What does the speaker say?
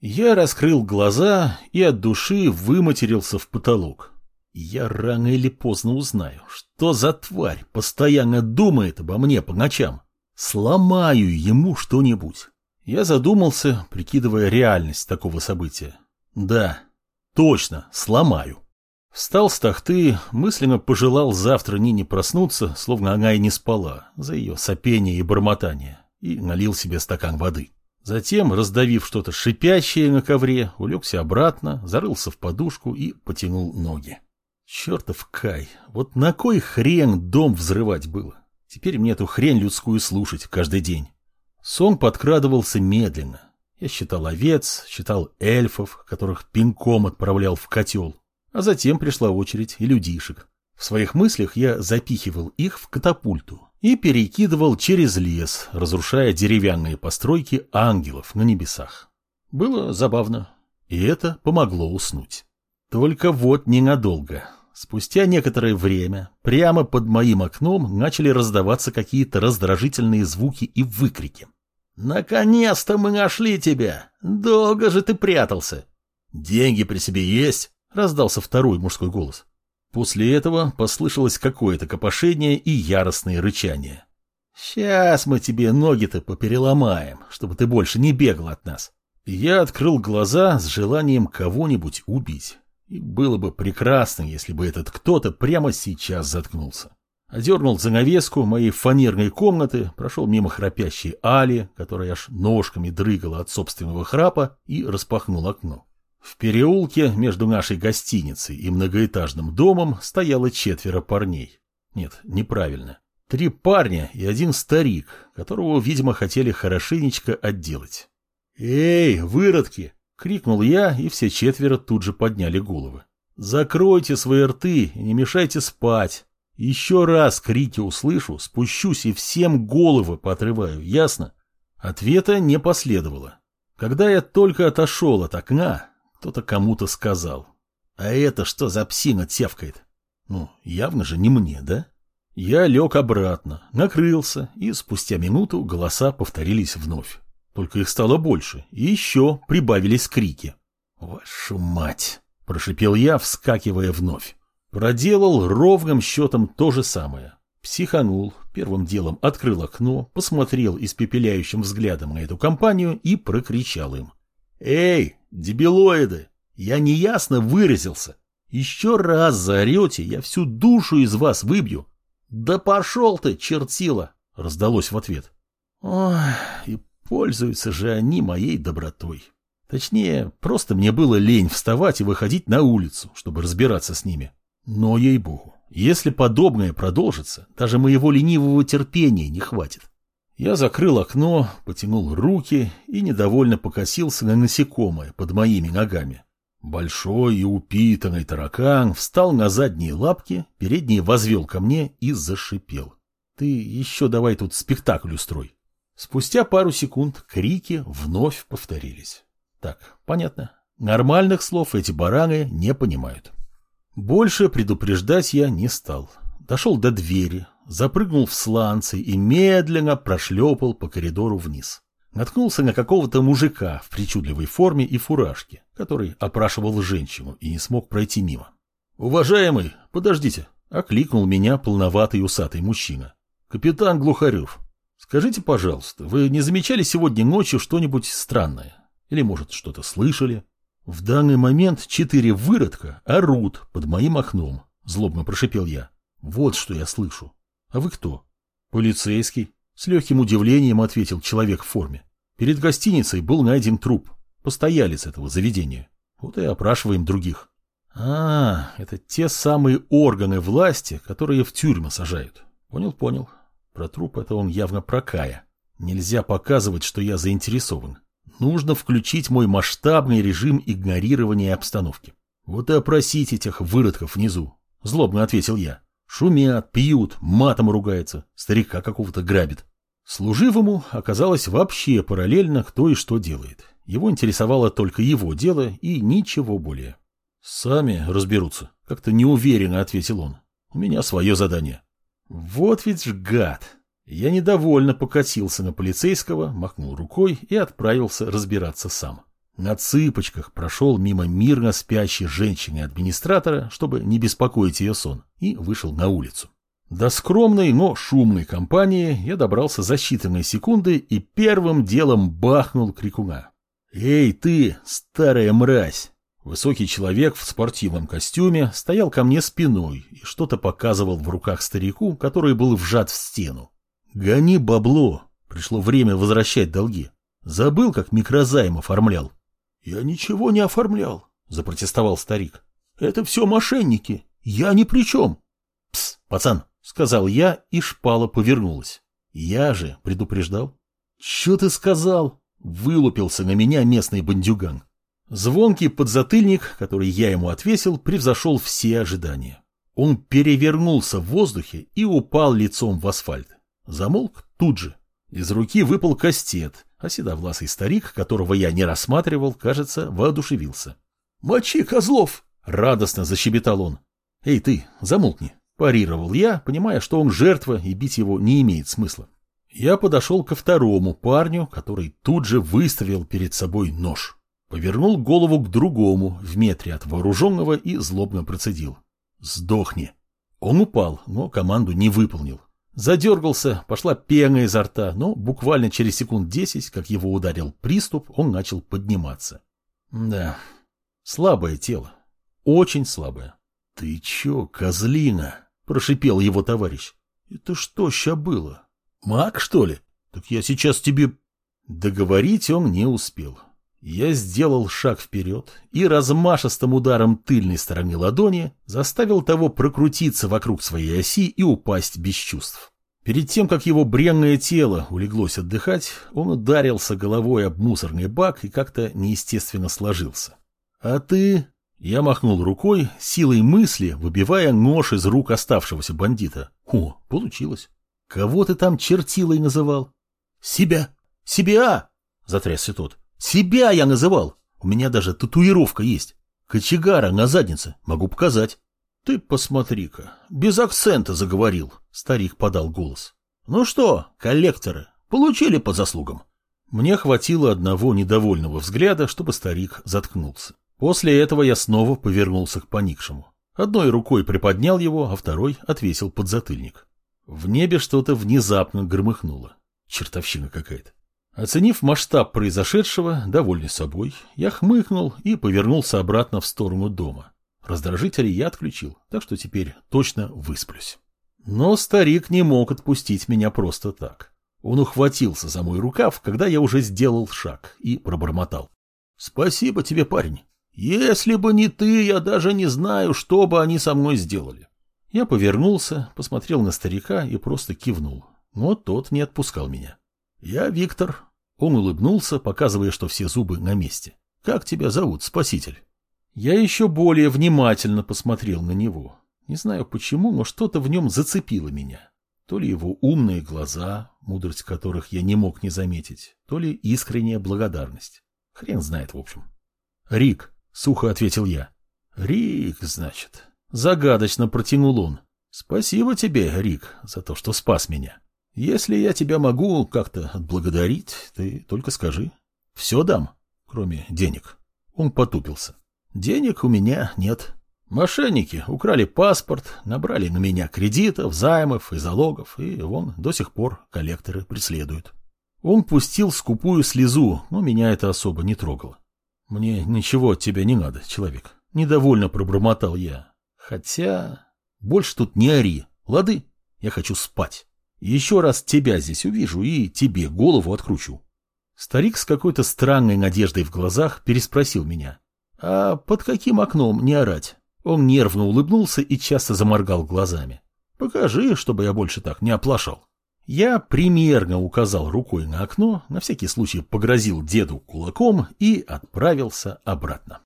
Я раскрыл глаза и от души выматерился в потолок. Я рано или поздно узнаю, что за тварь постоянно думает обо мне по ночам. Сломаю ему что-нибудь. Я задумался, прикидывая реальность такого события. Да, точно, сломаю. Встал с тахты, мысленно пожелал завтра Нине проснуться, словно она и не спала, за ее сопение и бормотание, и налил себе стакан воды. Затем, раздавив что-то шипящее на ковре, улегся обратно, зарылся в подушку и потянул ноги. Чертов Кай, вот на кой хрен дом взрывать было? Теперь мне эту хрень людскую слушать каждый день. Сон подкрадывался медленно. Я считал овец, считал эльфов, которых пинком отправлял в котел. А затем пришла очередь и людишек. В своих мыслях я запихивал их в катапульту и перекидывал через лес, разрушая деревянные постройки ангелов на небесах. Было забавно, и это помогло уснуть. Только вот ненадолго. Спустя некоторое время прямо под моим окном начали раздаваться какие-то раздражительные звуки и выкрики. «Наконец-то мы нашли тебя! Долго же ты прятался!» «Деньги при себе есть?» Раздался второй мужской голос. После этого послышалось какое-то копошение и яростное рычание. «Сейчас мы тебе ноги-то попереломаем, чтобы ты больше не бегал от нас». Я открыл глаза с желанием кого-нибудь убить. И было бы прекрасно, если бы этот кто-то прямо сейчас заткнулся. Одернул занавеску моей фанерной комнаты, прошел мимо храпящей Али, которая аж ножками дрыгала от собственного храпа, и распахнул окно. В переулке между нашей гостиницей и многоэтажным домом стояло четверо парней. Нет, неправильно. Три парня и один старик, которого, видимо, хотели хорошенечко отделать. «Эй, выродки!» — крикнул я, и все четверо тут же подняли головы. «Закройте свои рты и не мешайте спать. Еще раз крики услышу, спущусь и всем головы поотрываю, ясно?» Ответа не последовало. Когда я только отошел от окна, кто-то кому-то сказал. А это что за псина тявкает? Ну, явно же не мне, да? Я лег обратно, накрылся, и спустя минуту голоса повторились вновь. Только их стало больше, и еще прибавились крики. «Вашу мать!» – прошипел я, вскакивая вновь. Проделал ровным счетом то же самое. Психанул, первым делом открыл окно, посмотрел испепеляющим взглядом на эту компанию и прокричал им. «Эй, дебилоиды, я неясно выразился. Еще раз заорете, я всю душу из вас выбью». «Да пошел ты, чертила!» — раздалось в ответ. «Ой, и пользуются же они моей добротой. Точнее, просто мне было лень вставать и выходить на улицу, чтобы разбираться с ними. Но, ей-богу, если подобное продолжится, даже моего ленивого терпения не хватит. Я закрыл окно, потянул руки и недовольно покосился на насекомое под моими ногами. Большой и упитанный таракан встал на задние лапки, передние возвел ко мне и зашипел. Ты еще давай тут спектакль устрой. Спустя пару секунд крики вновь повторились. Так, понятно. Нормальных слов эти бараны не понимают. Больше предупреждать я не стал. Дошел до двери, запрыгнул в сланцы и медленно прошлепал по коридору вниз. Наткнулся на какого-то мужика в причудливой форме и фуражке, который опрашивал женщину и не смог пройти мимо. «Уважаемый, подождите!» — окликнул меня полноватый усатый мужчина. «Капитан Глухарев, скажите, пожалуйста, вы не замечали сегодня ночью что-нибудь странное? Или, может, что-то слышали?» В данный момент четыре выродка орут под моим окном, злобно прошипел я. Вот что я слышу. «А вы кто?» «Полицейский», — с легким удивлением ответил человек в форме. «Перед гостиницей был найден труп, постоялец этого заведения. Вот и опрашиваем других». «А, это те самые органы власти, которые в тюрьмы сажают. Понял, понял. Про труп это он явно про Кая. Нельзя показывать, что я заинтересован. Нужно включить мой масштабный режим игнорирования обстановки. Вот и опросить этих выродков внизу», — злобно ответил я. Шумят, пьют, матом ругается, старика какого-то грабит. Служивому оказалось вообще параллельно, кто и что делает. Его интересовало только его дело и ничего более. «Сами разберутся», — как-то неуверенно ответил он. «У меня свое задание». «Вот ведь ж гад!» Я недовольно покатился на полицейского, махнул рукой и отправился разбираться сам. На цыпочках прошел мимо мирно спящей женщины-администратора, чтобы не беспокоить ее сон, и вышел на улицу. До скромной, но шумной компании я добрался за считанные секунды и первым делом бахнул крикуна. «Эй ты, старая мразь!» Высокий человек в спортивном костюме стоял ко мне спиной и что-то показывал в руках старику, который был вжат в стену. «Гони бабло! Пришло время возвращать долги. Забыл, как микрозайм оформлял?» «Я ничего не оформлял», — запротестовал старик. «Это все мошенники. Я ни при чем». «Пс, пацан», — сказал я, и шпала повернулась. «Я же предупреждал». «Че ты сказал?» — вылупился на меня местный бандюган. Звонкий подзатыльник, который я ему отвесил, превзошел все ожидания. Он перевернулся в воздухе и упал лицом в асфальт. Замолк тут же. Из руки выпал кастет, а седовласый старик, которого я не рассматривал, кажется, воодушевился. «Мочи, Козлов!» — радостно защебетал он. «Эй ты, замолкни!» — парировал я, понимая, что он жертва и бить его не имеет смысла. Я подошел ко второму парню, который тут же выставил перед собой нож. Повернул голову к другому в метре от вооруженного и злобно процедил. «Сдохни!» Он упал, но команду не выполнил. Задергался, пошла пена изо рта, но буквально через секунд десять, как его ударил приступ, он начал подниматься. Да, слабое тело. Очень слабое. — Ты чё, козлина? — прошипел его товарищ. — Это что ща было? Маг, что ли? Так я сейчас тебе... Договорить он не успел. Я сделал шаг вперед и размашистым ударом тыльной стороны ладони заставил того прокрутиться вокруг своей оси и упасть без чувств. Перед тем, как его бренное тело улеглось отдыхать, он ударился головой об мусорный бак и как-то неестественно сложился. «А ты...» Я махнул рукой, силой мысли, выбивая нож из рук оставшегося бандита. О, получилось. Кого ты там чертилой называл? Себя. Себя! Затрясся тот. Себя я называл. У меня даже татуировка есть. Кочегара на заднице. Могу показать. Ты посмотри-ка. Без акцента заговорил. Старик подал голос. Ну что, коллекторы, получили по заслугам? Мне хватило одного недовольного взгляда, чтобы старик заткнулся. После этого я снова повернулся к поникшему. Одной рукой приподнял его, а второй отвесил подзатыльник. В небе что-то внезапно громыхнуло. Чертовщина какая-то. Оценив масштаб произошедшего, довольный собой, я хмыкнул и повернулся обратно в сторону дома. Раздражители я отключил, так что теперь точно высплюсь. Но старик не мог отпустить меня просто так. Он ухватился за мой рукав, когда я уже сделал шаг, и пробормотал. — Спасибо тебе, парень. Если бы не ты, я даже не знаю, что бы они со мной сделали. Я повернулся, посмотрел на старика и просто кивнул. Но тот не отпускал меня. «Я Виктор». Он улыбнулся, показывая, что все зубы на месте. «Как тебя зовут, спаситель?» Я еще более внимательно посмотрел на него. Не знаю почему, но что-то в нем зацепило меня. То ли его умные глаза, мудрость которых я не мог не заметить, то ли искренняя благодарность. Хрен знает, в общем. «Рик», — сухо ответил я. «Рик, значит». Загадочно протянул он. «Спасибо тебе, Рик, за то, что спас меня». Если я тебя могу как-то отблагодарить, ты только скажи. Все дам, кроме денег. Он потупился. Денег у меня нет. Мошенники украли паспорт, набрали на меня кредитов, займов и залогов, и вон до сих пор коллекторы преследуют. Он пустил скупую слезу, но меня это особо не трогало. Мне ничего от тебя не надо, человек. Недовольно пробормотал я. Хотя... Больше тут не ори, лады? Я хочу спать. Еще раз тебя здесь увижу и тебе голову откручу. Старик с какой-то странной надеждой в глазах переспросил меня. А под каким окном не орать? Он нервно улыбнулся и часто заморгал глазами. Покажи, чтобы я больше так не оплошал. Я примерно указал рукой на окно, на всякий случай погрозил деду кулаком и отправился обратно.